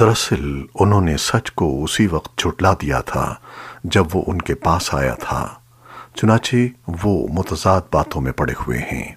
دراصل انہوں نے سچ کو اسی وقت جھٹلا دیا تھا جب وہ ان کے پاس آیا تھا، چنانچہ وہ متضاد باتوں میں پڑے ہوئے ہیں۔